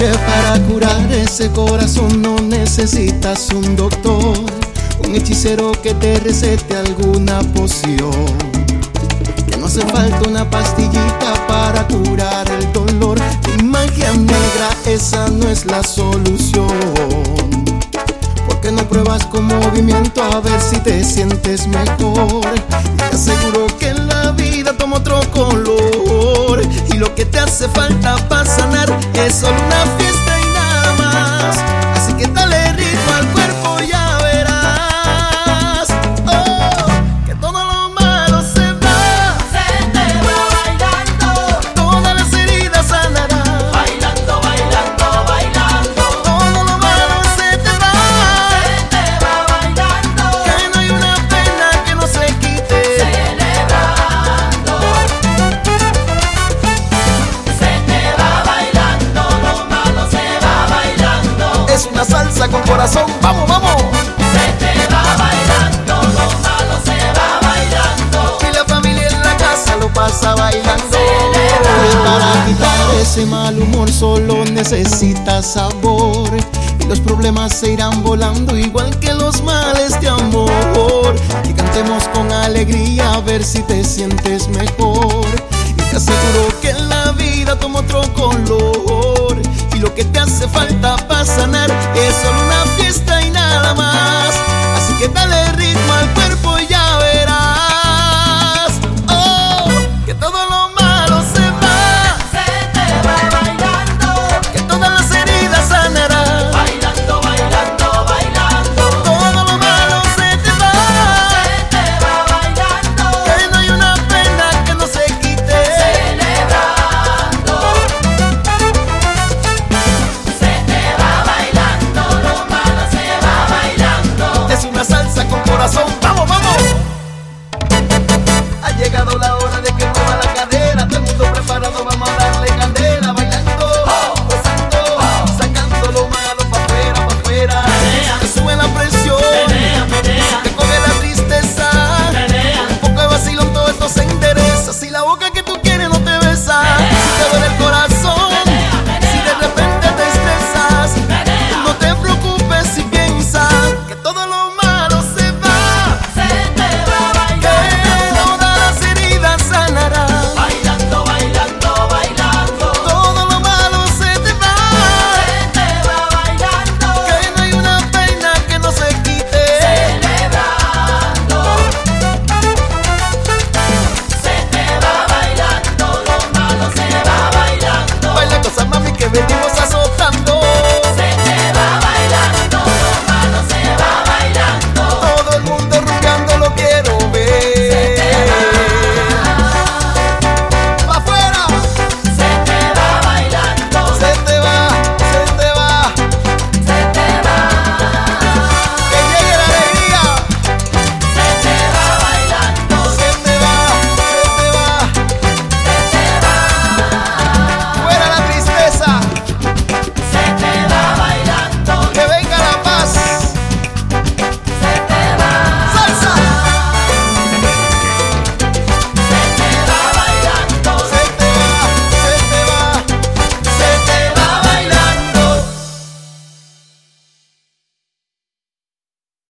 Para curar ese corazón no necesitas un doctor, un hechicero que te recete alguna poción. Que no hace falta una pastillita para curar el dolor. Y magia negra, esa no es la solución. Porque no pruebas con movimiento a ver si te sientes mejor? Te aseguro que en la vida toma otro color. Y lo que te hace falta para sanar solo una una salsa con corazón. Vamos, vamos. Se te va bailando, lo malo se va bailando. Y la familia en la casa lo pasa bailando. Y para quitar ese mal humor solo necesitas sabor. Y los problemas se irán volando igual que los males de amor. Y cantemos con alegría a ver si te sientes mejor.